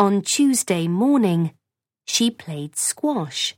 On Tuesday morning, she played squash.